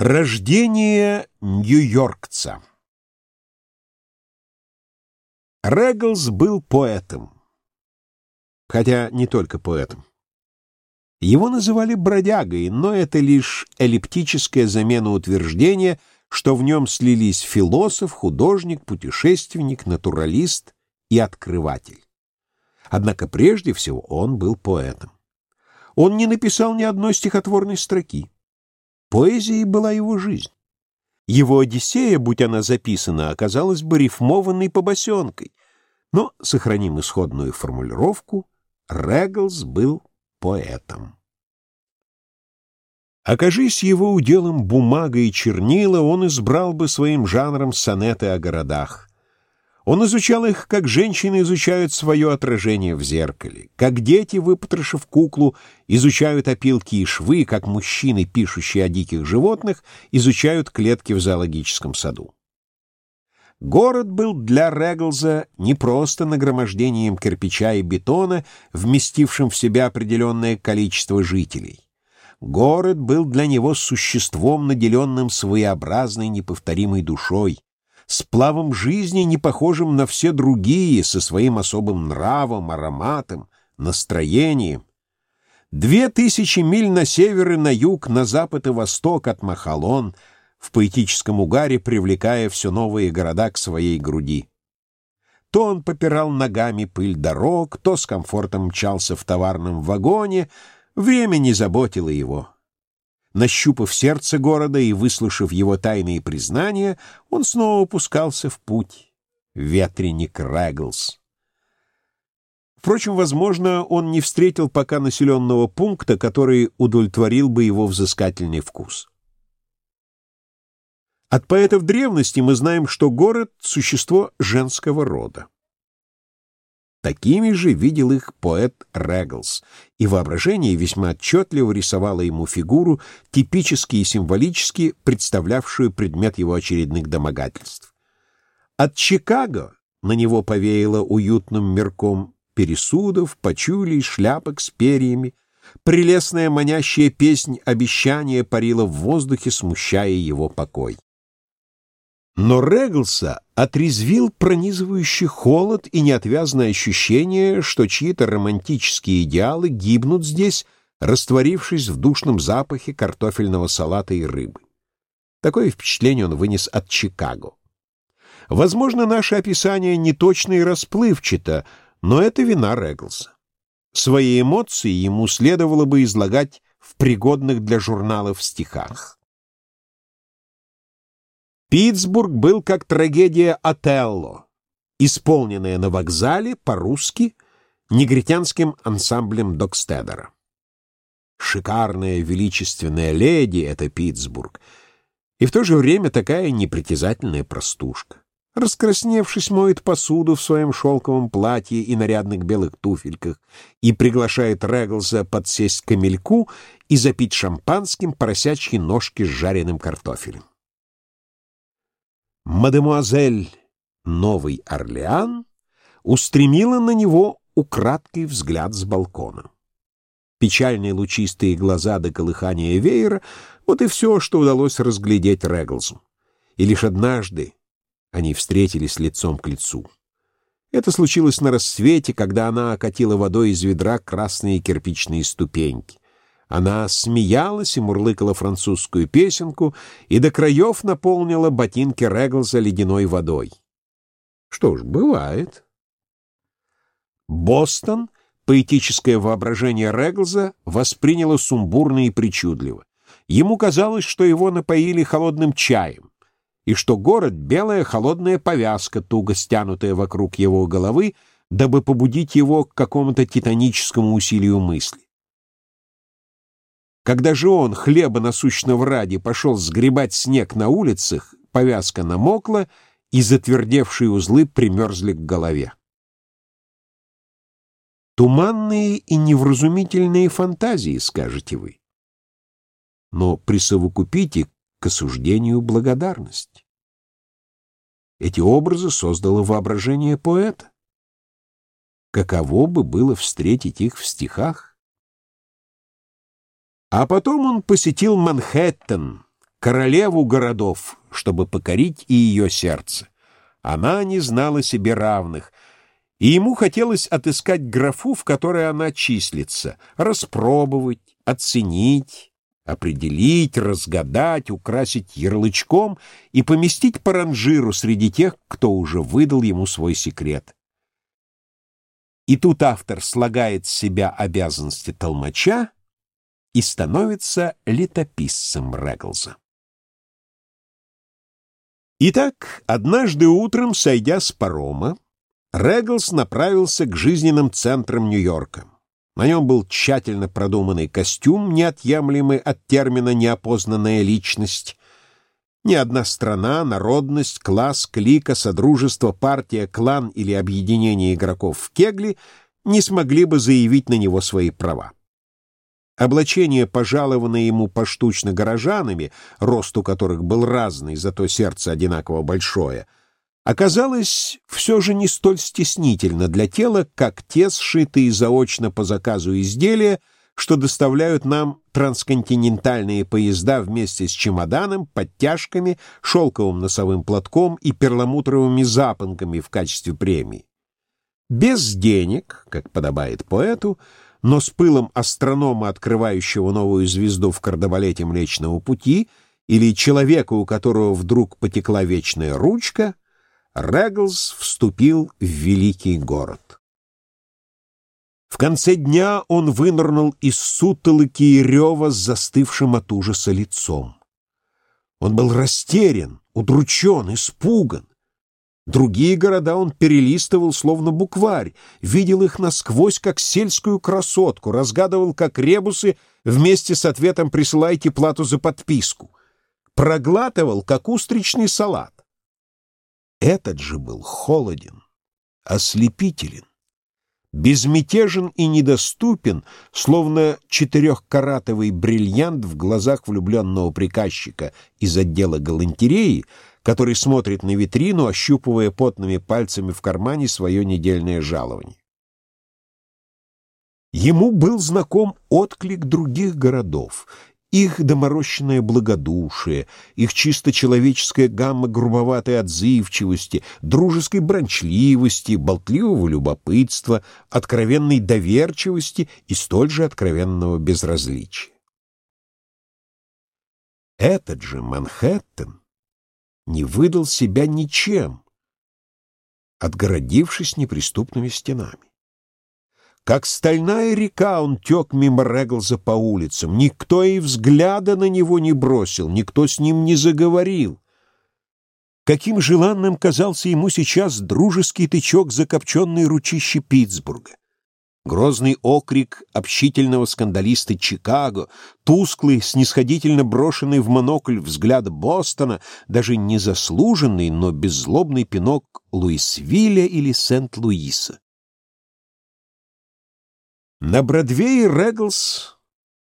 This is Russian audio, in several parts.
Рождение нью-йоркца Регглс был поэтом, хотя не только поэтом. Его называли бродягой, но это лишь эллиптическая замена утверждения, что в нем слились философ, художник, путешественник, натуралист и открыватель. Однако прежде всего он был поэтом. Он не написал ни одной стихотворной строки. Поэзией была его жизнь. Его «Одиссея», будь она записана, оказалась бы рифмованной побосенкой. Но, сохраним исходную формулировку, Реглс был поэтом. Окажись его уделом бумага и чернила, он избрал бы своим жанром сонеты о городах. Он изучал их, как женщины изучают свое отражение в зеркале, как дети, выпотрошив куклу, изучают опилки и швы, как мужчины, пишущие о диких животных, изучают клетки в зоологическом саду. Город был для Реглза не просто нагромождением кирпича и бетона, вместившим в себя определенное количество жителей. Город был для него существом, наделенным своеобразной неповторимой душой, сплавом жизни, не похожим на все другие, со своим особым нравом, ароматом, настроением. Две тысячи миль на север и на юг, на запад и восток от Махалон, в поэтическом угаре привлекая все новые города к своей груди. То он попирал ногами пыль дорог, то с комфортом мчался в товарном вагоне, время не заботило его. Нащупав сердце города и выслушав его тайные признания, он снова пускался в путь. Ветреник Реглс. Впрочем, возможно, он не встретил пока населенного пункта, который удовлетворил бы его взыскательный вкус. От поэтов древности мы знаем, что город — существо женского рода. Такими же видел их поэт Реглс, и воображение весьма отчетливо рисовало ему фигуру, типически и символически представлявшую предмет его очередных домогательств. От Чикаго на него повеяло уютным мирком пересудов, почулей, шляпок с перьями. Прелестная манящая песнь обещания парила в воздухе, смущая его покой. Но Реглса отрезвил пронизывающий холод и неотвязное ощущение, что чьи-то романтические идеалы гибнут здесь, растворившись в душном запахе картофельного салата и рыбы. Такое впечатление он вынес от Чикаго. Возможно, наше описание неточно и расплывчато, но это вина Реглса. Свои эмоции ему следовало бы излагать в пригодных для журналов стихах. Питтсбург был как трагедия Отелло, исполненная на вокзале по-русски негритянским ансамблем Докстедера. Шикарная величественная леди — это Питтсбург, и в то же время такая непритязательная простушка. Раскрасневшись, моет посуду в своем шелковом платье и нарядных белых туфельках и приглашает Реглса подсесть к камельку и запить шампанским поросячьи ножки с жареным картофелем. Мадемуазель Новый Орлеан устремила на него украдкой взгляд с балкона. Печальные лучистые глаза до колыхания веера — вот и все, что удалось разглядеть Реглсу. И лишь однажды они встретились лицом к лицу. Это случилось на рассвете, когда она окатила водой из ведра красные кирпичные ступеньки. Она смеялась и мурлыкала французскую песенку и до краев наполнила ботинки Реглса ледяной водой. Что ж, бывает. Бостон, поэтическое воображение Реглза, восприняло сумбурно и причудливо. Ему казалось, что его напоили холодным чаем, и что город — белая холодная повязка, туго стянутая вокруг его головы, дабы побудить его к какому-то титаническому усилию мысли. Когда же он, хлеба насущного ради, пошел сгребать снег на улицах, повязка намокла, и затвердевшие узлы примерзли к голове. Туманные и невразумительные фантазии, скажете вы. Но присовокупите к осуждению благодарность. Эти образы создало воображение поэта. Каково бы было встретить их в стихах? А потом он посетил Манхэттен, королеву городов, чтобы покорить и ее сердце. Она не знала себе равных, и ему хотелось отыскать графу, в которой она числится, распробовать, оценить, определить, разгадать, украсить ярлычком и поместить по ранжиру среди тех, кто уже выдал ему свой секрет. И тут автор слагает с себя обязанности толмача и становится летописцем Реглза. Итак, однажды утром, сойдя с парома, Реглс направился к жизненным центрам Нью-Йорка. На нем был тщательно продуманный костюм, неотъемлемый от термина «неопознанная личность». Ни одна страна, народность, класс, клика, содружество, партия, клан или объединение игроков в кегли не смогли бы заявить на него свои права. Облачение, пожалованное ему поштучно горожанами, росту которых был разный, зато сердце одинаково большое, оказалось все же не столь стеснительно для тела, как те сшитые заочно по заказу изделия, что доставляют нам трансконтинентальные поезда вместе с чемоданом, подтяжками, шелковым носовым платком и перламутровыми запонками в качестве премии. Без денег, как подобает поэту, но с пылом астронома, открывающего новую звезду в кардебалете Млечного Пути, или человека, у которого вдруг потекла вечная ручка, Реглс вступил в великий город. В конце дня он вынырнул из сутолоки и рева с застывшим от ужаса лицом. Он был растерян, удручен, испуган. Другие города он перелистывал словно букварь, видел их насквозь, как сельскую красотку, разгадывал, как ребусы, вместе с ответом «присылайте плату за подписку», проглатывал, как устричный салат. Этот же был холоден, ослепителен, безмятежен и недоступен, словно четырехкаратовый бриллиант в глазах влюбленного приказчика из отдела галантереи, который смотрит на витрину, ощупывая потными пальцами в кармане свое недельное жалование. Ему был знаком отклик других городов, их доморощенное благодушие, их чисто человеческая гамма грубоватой отзывчивости, дружеской брончливости, болтливого любопытства, откровенной доверчивости и столь же откровенного безразличия. Этот же Манхэттен не выдал себя ничем, отгородившись неприступными стенами. Как стальная река он тек мимо Реглза по улицам. Никто и взгляда на него не бросил, никто с ним не заговорил. Каким желанным казался ему сейчас дружеский тычок закопченной ручищи Питтсбурга. Грозный окрик общительного скандалиста Чикаго, тусклый, снисходительно брошенный в монокль взгляд Бостона, даже незаслуженный, но беззлобный пинок Луисвилля или Сент-Луиса. На Бродвее Реглс,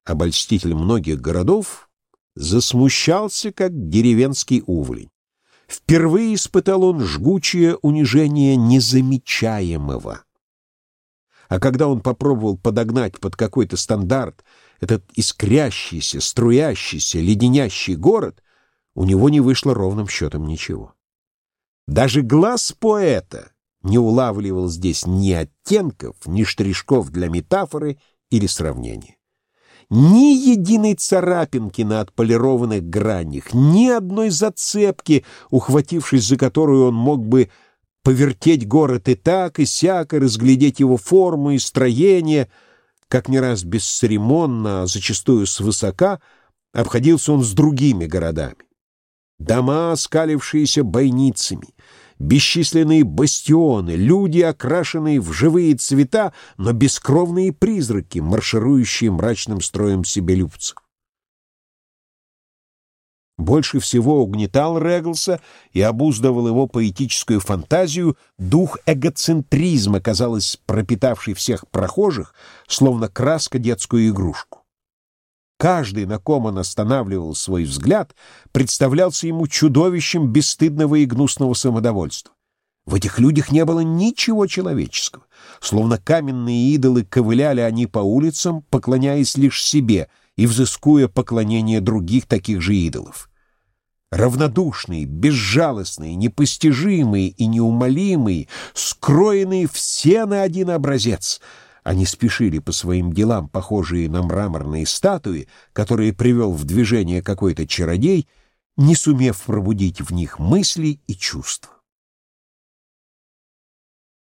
обольститель многих городов, засмущался, как деревенский уволень. Впервые испытал он жгучее унижение незамечаемого. А когда он попробовал подогнать под какой-то стандарт этот искрящийся, струящийся, леденящий город, у него не вышло ровным счетом ничего. Даже глаз поэта не улавливал здесь ни оттенков, ни штришков для метафоры или сравнения. Ни единой царапинки на отполированных гранях, ни одной зацепки, ухватившись за которую он мог бы повертеть город и так, и сяк, и разглядеть его форму и строение, как не раз бесцеремонно, а зачастую свысока, обходился он с другими городами. Дома, скалившиеся бойницами, бесчисленные бастионы, люди, окрашенные в живые цвета, но бескровные призраки, марширующие мрачным строем себелюбцев. Больше всего угнетал Реглса и обуздывал его поэтическую фантазию дух эгоцентризма, казалось, пропитавший всех прохожих, словно краска детскую игрушку. Каждый, на ком он останавливал свой взгляд, представлялся ему чудовищем бесстыдного и гнусного самодовольства. В этих людях не было ничего человеческого. Словно каменные идолы ковыляли они по улицам, поклоняясь лишь себе и взыскуя поклонение других таких же идолов. равнодушные, безжалостные, непостижимые и неумолимые, скроенные все на один образец. Они спешили по своим делам, похожие на мраморные статуи, которые привел в движение какой-то чародей, не сумев пробудить в них мысли и чувства.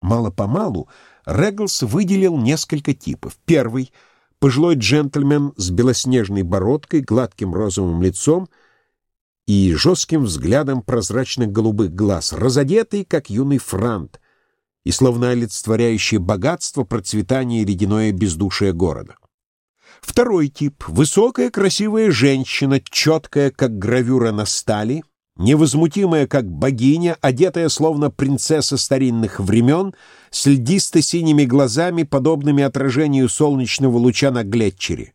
Мало-помалу Реглс выделил несколько типов. Первый — пожилой джентльмен с белоснежной бородкой, гладким розовым лицом и жестким взглядом прозрачных голубых глаз, разодетый, как юный франт, и словно олицетворяющий богатство, процветание и ледяное бездушие города. Второй тип — высокая красивая женщина, четкая, как гравюра на стали — невозмутимая, как богиня, одетая словно принцесса старинных времен, с льдисто-синими глазами, подобными отражению солнечного луча на Глетчере.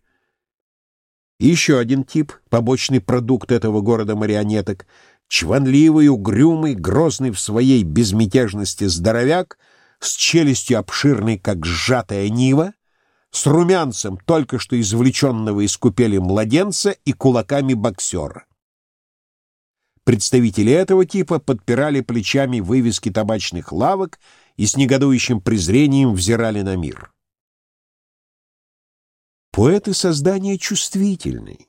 И еще один тип, побочный продукт этого города марионеток, чванливый, угрюмый, грозный в своей безмятежности здоровяк, с челюстью обширной, как сжатая нива, с румянцем только что извлеченного из купели младенца и кулаками боксера. Представители этого типа подпирали плечами вывески табачных лавок и с негодующим презрением взирали на мир. Поэты создания чувствительные,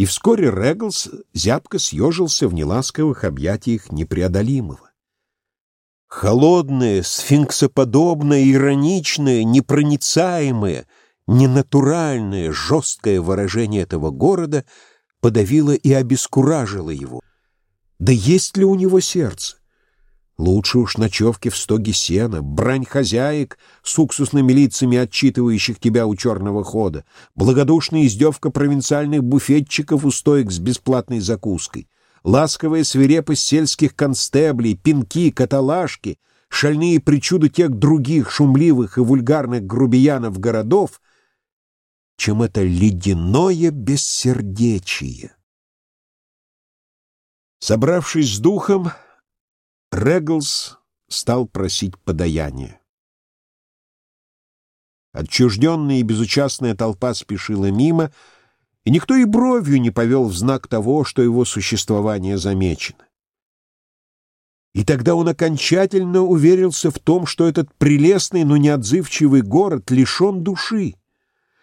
и вскоре Реглс зябко съежился в неласковых объятиях непреодолимого. Холодное, сфинксоподобное, ироничное, непроницаемое, ненатуральное, жесткое выражение этого города подавило и обескуражило его. Да есть ли у него сердце? Лучше уж ночевки в стоге сена, брань хозяек с уксусными лицами, отчитывающих тебя у черного хода, благодушная издевка провинциальных буфетчиков у стоек с бесплатной закуской, ласковая свирепость сельских констеблей, пинки, каталажки, шальные причуды тех других шумливых и вульгарных грубиянов городов, чем это ледяное бессердечие. Собравшись с духом, Реглс стал просить подаяния. Отчужденная и безучастная толпа спешила мимо, и никто и бровью не повел в знак того, что его существование замечено. И тогда он окончательно уверился в том, что этот прелестный, но неотзывчивый город лишен души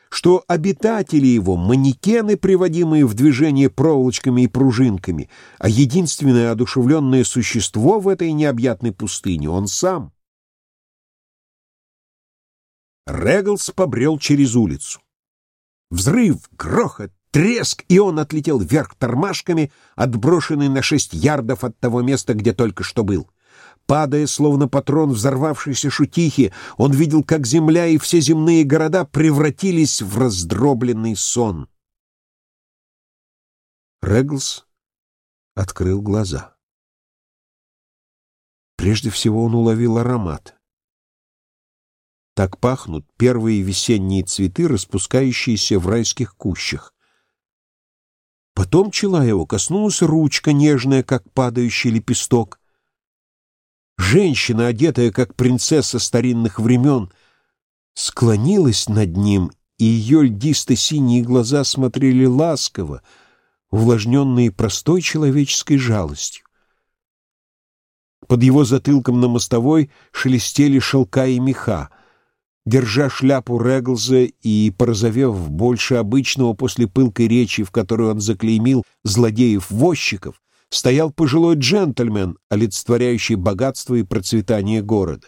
что обитатели его — манекены, приводимые в движение проволочками и пружинками, а единственное одушевленное существо в этой необъятной пустыне — он сам. Реглс побрел через улицу. Взрыв, грохот, треск, и он отлетел вверх тормашками, отброшенный на шесть ярдов от того места, где только что был. Падая, словно патрон взорвавшейся шутихи, он видел, как земля и все земные города превратились в раздробленный сон. Реглс открыл глаза. Прежде всего он уловил аромат. Так пахнут первые весенние цветы, распускающиеся в райских кущах. Потом чела его коснулась ручка, нежная, как падающий лепесток — Женщина, одетая как принцесса старинных времен, склонилась над ним, и ее льдисто-синие глаза смотрели ласково, увлажненные простой человеческой жалостью. Под его затылком на мостовой шелестели шелка и меха. Держа шляпу Реглза и порозовев больше обычного после пылкой речи, в которой он заклеймил злодеев-возчиков, стоял пожилой джентльмен, олицетворяющий богатство и процветание города.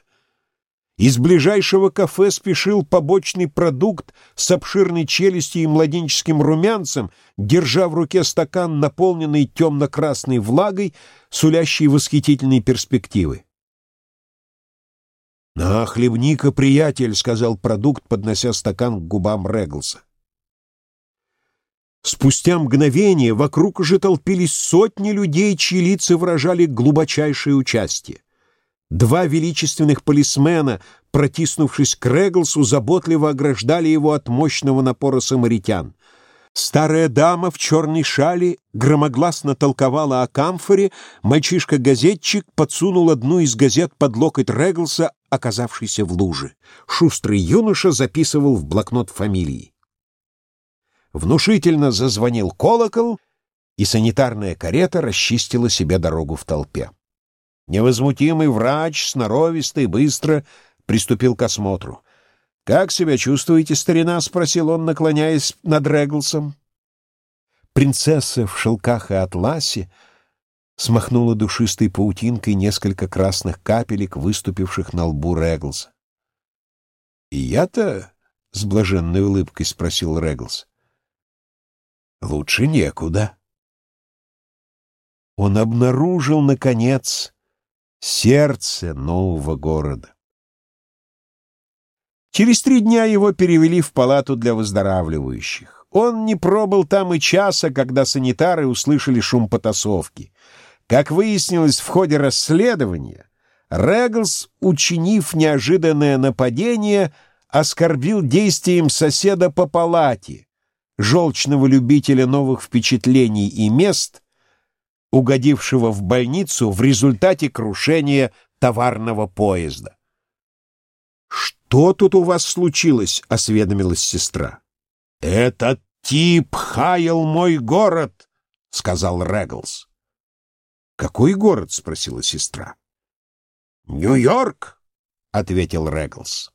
Из ближайшего кафе спешил побочный продукт с обширной челюстью и младенческим румянцем, держа в руке стакан, наполненный темно-красной влагой, сулящей восхитительные перспективы. «На, хлебника, приятель», — сказал продукт, поднося стакан к губам Реглса. Спустя мгновение вокруг уже толпились сотни людей, чьи лица выражали глубочайшее участие. Два величественных полисмена, протиснувшись к Реглсу, заботливо ограждали его от мощного напора самаритян. Старая дама в черной шале громогласно толковала о камфоре, мальчишка-газетчик подсунул одну из газет под локоть Реглса, оказавшийся в луже. Шустрый юноша записывал в блокнот фамилии. Внушительно зазвонил колокол, и санитарная карета расчистила себе дорогу в толпе. Невозмутимый врач, сноровистый, быстро приступил к осмотру. «Как себя чувствуете, старина?» — спросил он, наклоняясь над Реглсом. Принцесса в шелках и атласе смахнула душистой паутинкой несколько красных капелек, выступивших на лбу Реглса. «И я-то?» — с блаженной улыбкой спросил Реглс. «Лучше некуда». Он обнаружил, наконец, сердце нового города. Через три дня его перевели в палату для выздоравливающих. Он не пробыл там и часа, когда санитары услышали шум потасовки. Как выяснилось в ходе расследования, Реглс, учинив неожиданное нападение, оскорбил действием соседа по палате, желчного любителя новых впечатлений и мест, угодившего в больницу в результате крушения товарного поезда. «Что тут у вас случилось?» — осведомилась сестра. «Этот тип хаял мой город», — сказал Реглс. «Какой город?» — спросила сестра. «Нью-Йорк», — ответил Реглс.